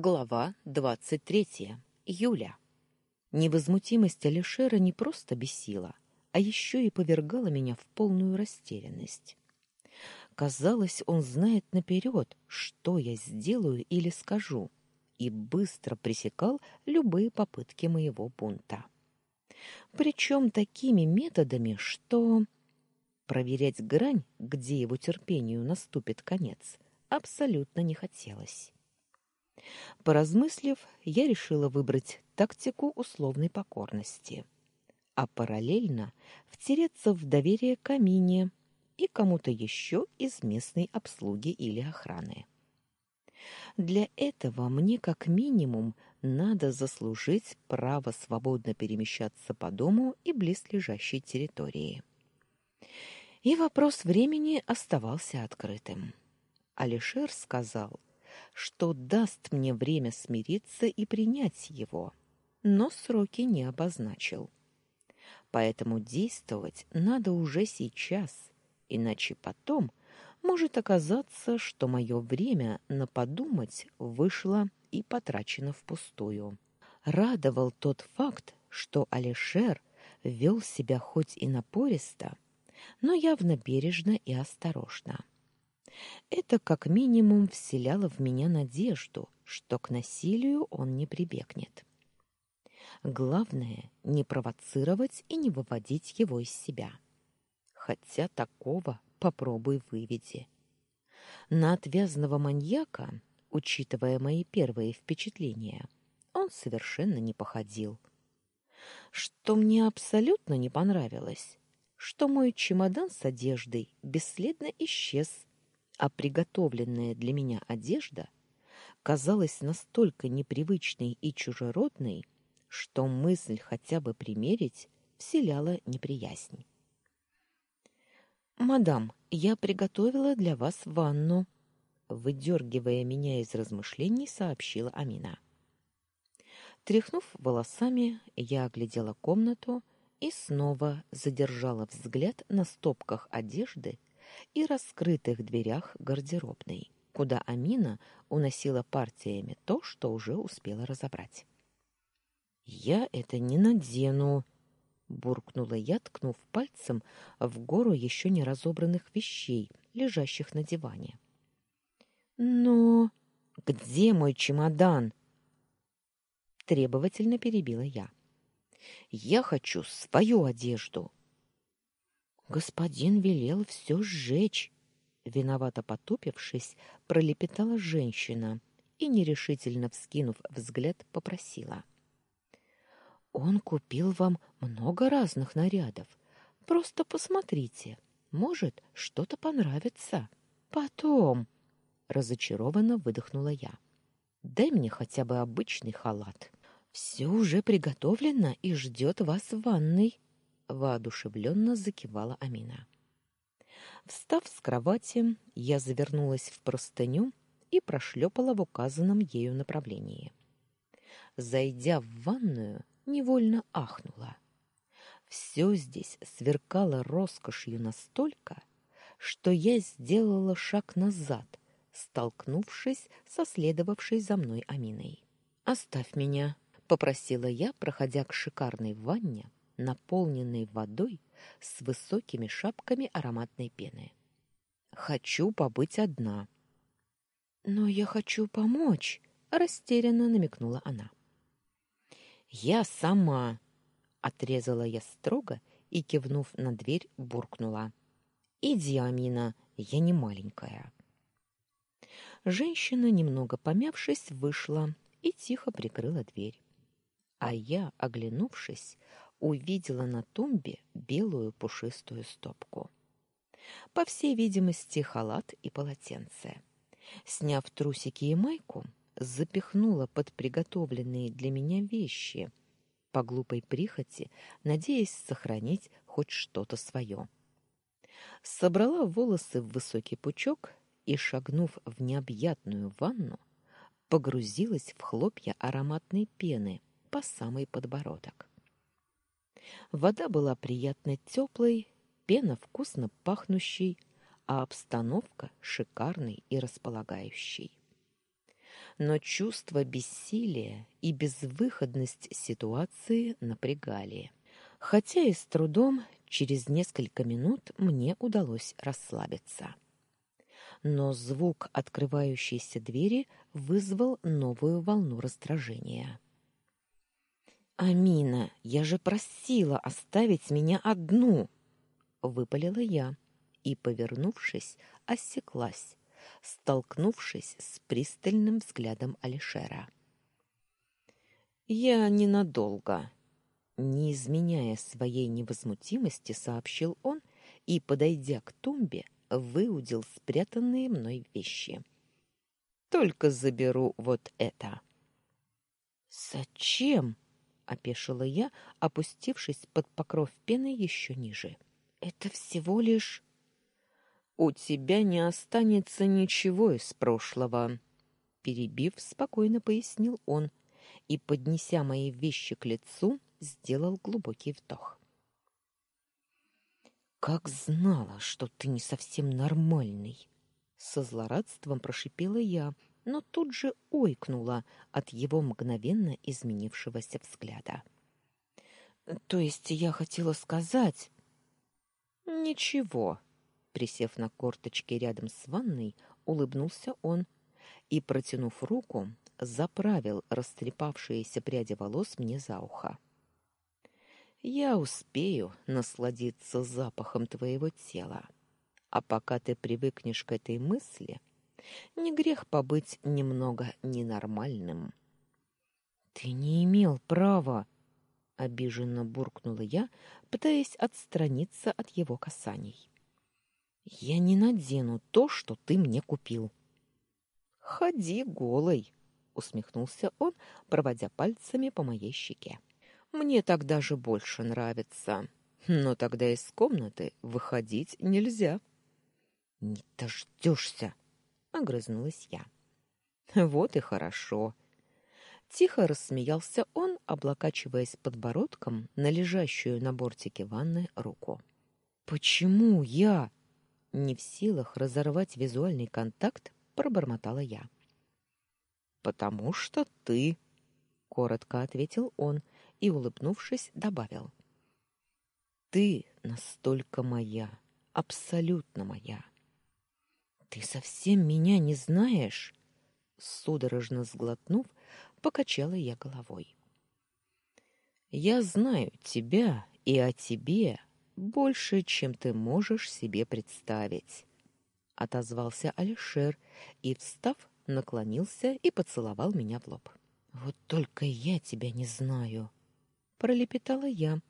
Глава двадцать третья. Юля. Невозмутимость Алишера не просто бесила, а еще и повергала меня в полную растерянность. Казалось, он знает наперед, что я сделаю или скажу, и быстро пресекал любые попытки моего бунта. Причем такими методами, что проверять грань, где его терпению наступит конец, абсолютно не хотелось. Поразмыслив, я решила выбрать тактику условной покорности, а параллельно втереться в доверие к и кому-то еще из местной обслуги или охраны. Для этого мне как минимум надо заслужить право свободно перемещаться по дому и близлежащей территории. И вопрос времени оставался открытым. Алишер сказал, что даст мне время смириться и принять его, но сроки не обозначил. Поэтому действовать надо уже сейчас, иначе потом может оказаться, что мое время на подумать вышло и потрачено впустую. Радовал тот факт, что Алишер вел себя хоть и напористо, но явно бережно и осторожно. Это как минимум вселяло в меня надежду, что к насилию он не прибегнет. Главное не провоцировать и не выводить его из себя. Хотя такого попробуй выведи. На отвязного маньяка, учитывая мои первые впечатления, он совершенно не походил. Что мне абсолютно не понравилось, что мой чемодан с одеждой бесследно исчез а приготовленная для меня одежда казалась настолько непривычной и чужеродной, что мысль хотя бы примерить вселяла неприязнь. «Мадам, я приготовила для вас ванну», — выдергивая меня из размышлений, сообщила Амина. Тряхнув волосами, я оглядела комнату и снова задержала взгляд на стопках одежды, и раскрытых дверях гардеробной, куда Амина уносила партиями то, что уже успела разобрать. «Я это не надену!» — буркнула я, ткнув пальцем в гору еще не разобранных вещей, лежащих на диване. «Но где мой чемодан?» Требовательно перебила я. «Я хочу свою одежду!» Господин велел все сжечь. Виновато потупившись, пролепетала женщина и, нерешительно вскинув взгляд, попросила. «Он купил вам много разных нарядов. Просто посмотрите. Может, что-то понравится. Потом...» Разочарованно выдохнула я. «Дай мне хотя бы обычный халат. Все уже приготовлено и ждет вас в ванной» воодушевленно закивала Амина. Встав с кровати, я завернулась в простыню и прошлепала в указанном ею направлении. Зайдя в ванную, невольно ахнула. Все здесь сверкало роскошью настолько, что я сделала шаг назад, столкнувшись со следовавшей за мной Аминой. «Оставь меня», — попросила я, проходя к шикарной ванне, наполненный водой с высокими шапками ароматной пены. Хочу побыть одна. Но я хочу помочь, растерянно намекнула она. Я сама, отрезала я строго и кивнув на дверь, буркнула: "Иди, Амина, я не маленькая". Женщина, немного помявшись, вышла и тихо прикрыла дверь. А я, оглянувшись, увидела на тумбе белую пушистую стопку. По всей видимости, халат и полотенце. Сняв трусики и майку, запихнула под приготовленные для меня вещи, по глупой прихоти, надеясь сохранить хоть что-то свое. Собрала волосы в высокий пучок и, шагнув в необъятную ванну, погрузилась в хлопья ароматной пены по самый подбородок. Вода была приятно теплой, пена вкусно пахнущей, а обстановка шикарной и располагающей. но чувство бессилия и безвыходность ситуации напрягали. Хотя и с трудом, через несколько минут мне удалось расслабиться. Но звук открывающейся двери вызвал новую волну раздражения. «Амина, я же просила оставить меня одну!» — выпалила я и, повернувшись, осеклась, столкнувшись с пристальным взглядом Алишера. «Я ненадолго», — не изменяя своей невозмутимости, сообщил он и, подойдя к тумбе, выудил спрятанные мной вещи. «Только заберу вот это». «Зачем?» — опешила я, опустившись под покров пены еще ниже. «Это всего лишь...» у тебя не останется ничего из прошлого, перебив, спокойно пояснил он и, поднеся мои вещи к лицу, сделал глубокий вдох. Как знала, что ты не совсем нормальный, со злорадством прошипела я, но тут же ойкнула от его мгновенно изменившегося взгляда. То есть я хотела сказать, ничего, Присев на корточки рядом с ванной, улыбнулся он и, протянув руку, заправил растрепавшиеся пряди волос мне за ухо. Я успею насладиться запахом твоего тела. А пока ты привыкнешь к этой мысли, не грех побыть немного ненормальным. Ты не имел права, обиженно буркнула я, пытаясь отстраниться от его касаний. Я не надену то, что ты мне купил. Ходи голой, усмехнулся он, проводя пальцами по моей щеке. Мне так даже больше нравится. Но тогда из комнаты выходить нельзя. Не дождешься, огрызнулась я. Вот и хорошо. Тихо рассмеялся он, облокачиваясь подбородком на лежащую на бортике ванны руку. Почему я? Не в силах разорвать визуальный контакт, пробормотала я. Потому что ты, коротко ответил он и улыбнувшись добавил: Ты настолько моя, абсолютно моя. Ты совсем меня не знаешь? Судорожно сглотнув, покачала я головой. Я знаю тебя и о тебе больше, чем ты можешь себе представить, отозвался Алишер и, встав, наклонился и поцеловал меня в лоб. Вот только я тебя не знаю, пролепетала я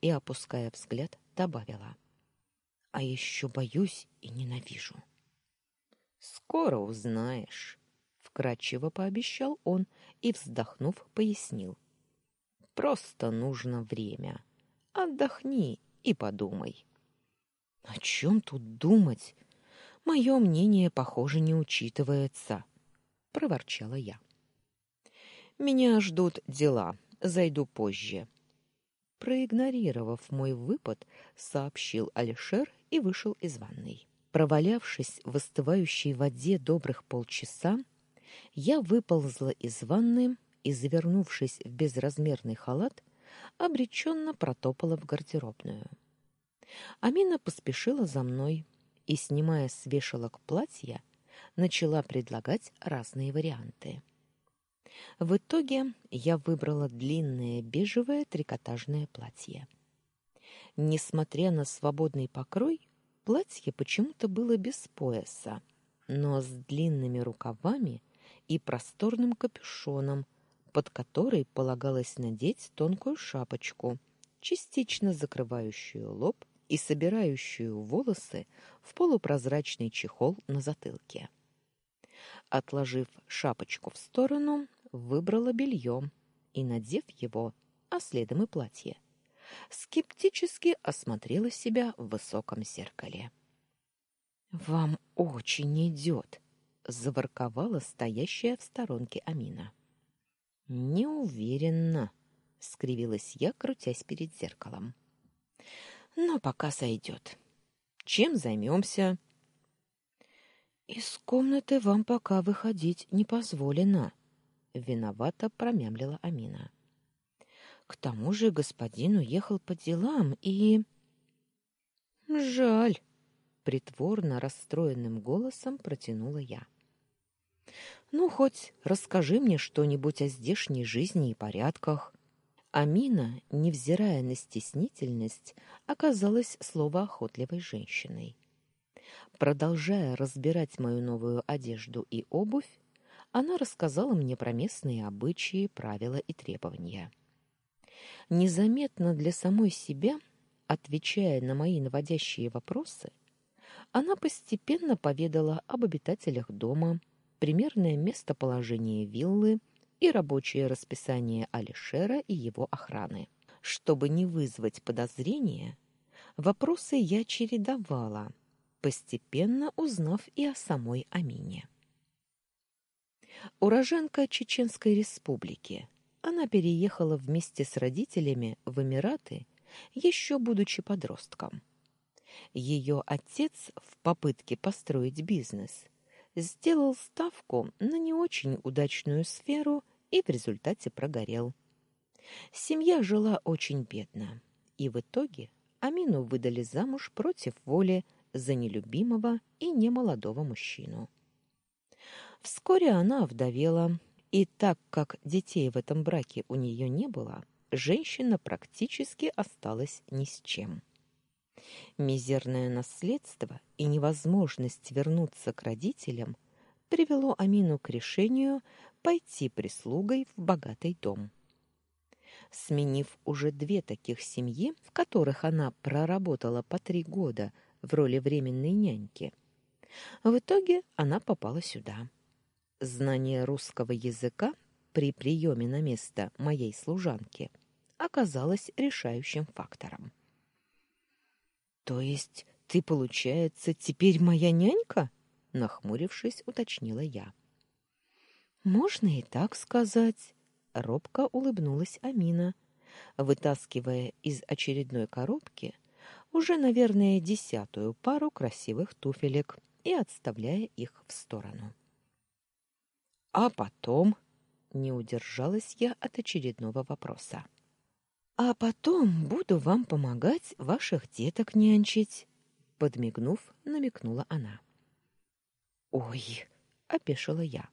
и, опуская взгляд, добавила: а еще боюсь и ненавижу. Скоро узнаешь, вкратчиво пообещал он и, вздохнув, пояснил: Просто нужно время. Отдохни и подумай. О чем тут думать? Мое мнение, похоже, не учитывается, проворчала я. Меня ждут дела, зайду позже. Проигнорировав мой выпад, сообщил Алишер и вышел из ванной. Провалявшись в остывающей воде добрых полчаса, я выползла из ванны и, завернувшись в безразмерный халат, обреченно протопала в гардеробную. Амина поспешила за мной и, снимая с вешалок платья, начала предлагать разные варианты. В итоге я выбрала длинное бежевое трикотажное платье. Несмотря на свободный покрой, платье почему-то было без пояса, но с длинными рукавами и просторным капюшоном, под который полагалось надеть тонкую шапочку, частично закрывающую лоб и собирающую волосы в полупрозрачный чехол на затылке. Отложив шапочку в сторону, выбрала белье и, надев его, а следом и платье, скептически осмотрела себя в высоком зеркале. «Вам очень идет», — заворковала стоящая в сторонке Амина. Не уверена, скривилась я, крутясь перед зеркалом. Но пока сойдет. Чем займемся? Из комнаты вам пока выходить не позволено, виновато промямлила Амина. К тому же господин уехал по делам и Жаль, притворно расстроенным голосом протянула я. Ну хоть расскажи мне что-нибудь о здешней жизни и порядках. Амина, невзирая на стеснительность, оказалась словоохотливой женщиной. Продолжая разбирать мою новую одежду и обувь, она рассказала мне про местные обычаи, правила и требования. Незаметно для самой себя, отвечая на мои наводящие вопросы, она постепенно поведала об обитателях дома, примерное местоположение виллы и рабочее расписание Алишера и его охраны. Чтобы не вызвать подозрения, вопросы я чередовала – постепенно узнав и о самой Амине. Уроженка Чеченской республики, она переехала вместе с родителями в Эмираты, еще будучи подростком. Ее отец в попытке построить бизнес сделал ставку на не очень удачную сферу и в результате прогорел. Семья жила очень бедно, и в итоге Амину выдали замуж против воли за нелюбимого и немолодого мужчину. Вскоре она овдовела, и так как детей в этом браке у нее не было, женщина практически осталась ни с чем. Мизерное наследство и невозможность вернуться к родителям привело Амину к решению пойти прислугой в богатый дом. Сменив уже две таких семьи, в которых она проработала по три года – в роли временной няньки. В итоге она попала сюда. Знание русского языка при приеме на место моей служанки оказалось решающим фактором. То есть ты, получается, теперь моя нянька? нахмурившись, уточнила я. Можно и так сказать, робко улыбнулась Амина, вытаскивая из очередной коробки уже, наверное, десятую пару красивых туфелек и отставляя их в сторону. А потом не удержалась я от очередного вопроса. А потом буду вам помогать ваших деток нянчить, подмигнув, намекнула она. Ой, опешила я.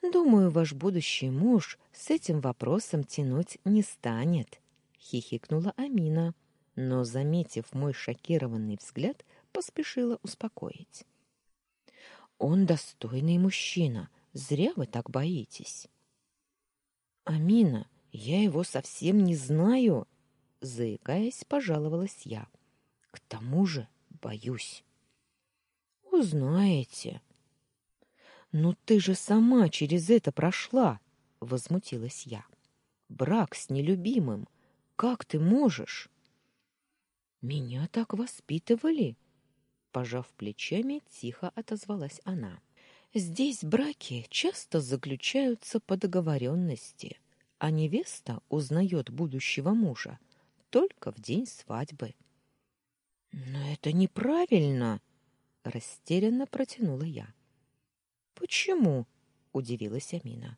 Думаю, ваш будущий муж с этим вопросом тянуть не станет, хихикнула Амина но, заметив мой шокированный взгляд, поспешила успокоить. Он достойный мужчина, зря вы так боитесь. Амина, я его совсем не знаю, заикаясь, пожаловалась я. К тому же, боюсь. Узнаете. Ну ты же сама через это прошла, возмутилась я. Брак с нелюбимым. Как ты можешь? Меня так воспитывали, пожав плечами, тихо отозвалась она. Здесь браки часто заключаются по договоренности, а невеста узнает будущего мужа только в день свадьбы. Но это неправильно, растерянно протянула я. Почему? удивилась Амина.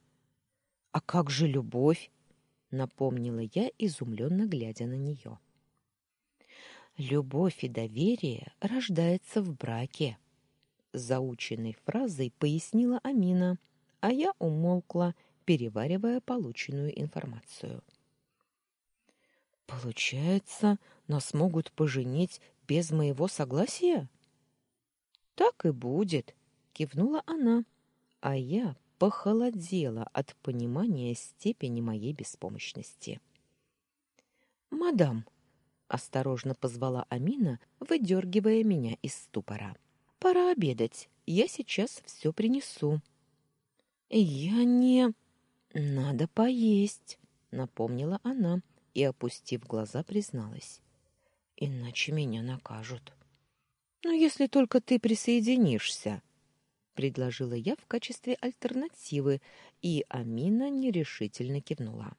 А как же любовь? напомнила я, изумленно глядя на нее. Любовь и доверие рождается в браке, заученной фразой пояснила Амина, а я умолкла, переваривая полученную информацию. Получается, нас могут поженить без моего согласия? Так и будет, кивнула она, а я похолодела от понимания степени моей беспомощности. Мадам, осторожно позвала Амина, выдергивая меня из ступора. Пора обедать. Я сейчас все принесу. Я не надо поесть, напомнила она и опустив глаза, призналась: иначе меня накажут. Ну, если только ты присоединишься, предложила я в качестве альтернативы, и Амина нерешительно кивнула.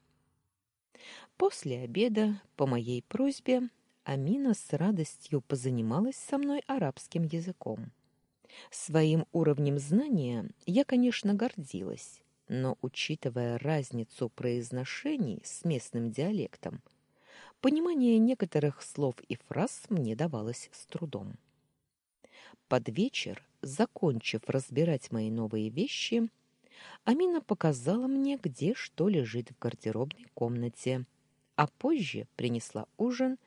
После обеда, по моей просьбе, Амина с радостью позанималась со мной арабским языком. Своим уровнем знания я, конечно, гордилась, но, учитывая разницу произношений с местным диалектом, понимание некоторых слов и фраз мне давалось с трудом. Под вечер, закончив разбирать мои новые вещи, Амина показала мне, где что лежит в гардеробной комнате, а позже принесла ужин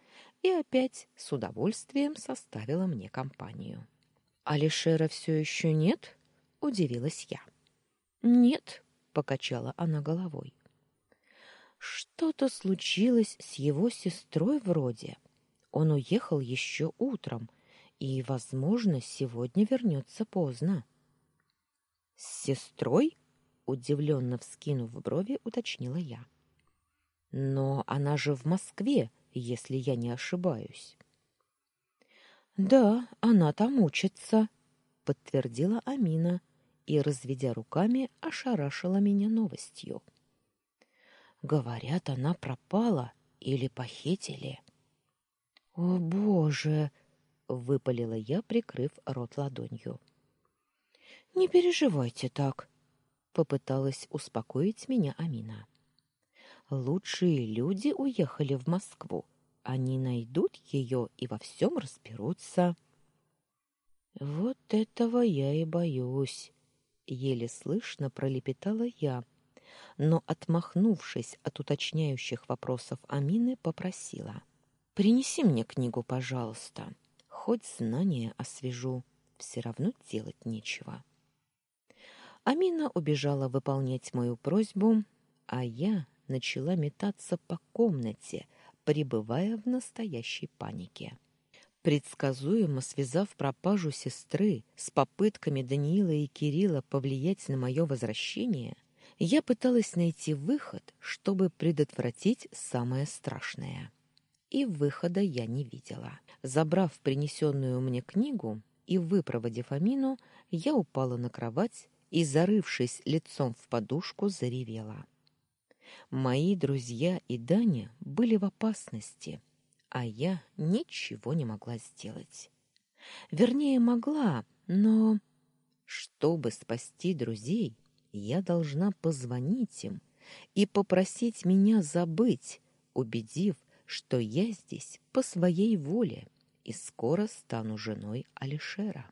и опять с удовольствием составила мне компанию. «Алишера все еще нет?» — удивилась я. «Нет», — покачала она головой. «Что-то случилось с его сестрой вроде. Он уехал еще утром и, возможно, сегодня вернется поздно». «С сестрой?» — удивленно вскинув брови, уточнила я. «Но она же в Москве, если я не ошибаюсь». Да, она там учится, подтвердила Амина и, разведя руками, ошарашила меня новостью. Говорят, она пропала или похитили. О, боже, выпалила я, прикрыв рот ладонью. Не переживайте так, попыталась успокоить меня Амина. Лучшие люди уехали в Москву они найдут ее и во всем разберутся. Вот этого я и боюсь, еле слышно пролепетала я, но отмахнувшись от уточняющих вопросов Амины, попросила: "Принеси мне книгу, пожалуйста. Хоть знания освежу, все равно делать нечего". Амина убежала выполнять мою просьбу, а я начала метаться по комнате, пребывая в настоящей панике. Предсказуемо связав пропажу сестры с попытками Даниила и Кирилла повлиять на мое возвращение, я пыталась найти выход, чтобы предотвратить самое страшное. И выхода я не видела. Забрав принесенную мне книгу и выпроводив Амину, я упала на кровать и, зарывшись лицом в подушку, заревела. Мои друзья и Даня были в опасности, а я ничего не могла сделать. Вернее, могла, но чтобы спасти друзей, я должна позвонить им и попросить меня забыть, убедив, что я здесь по своей воле и скоро стану женой Алишера.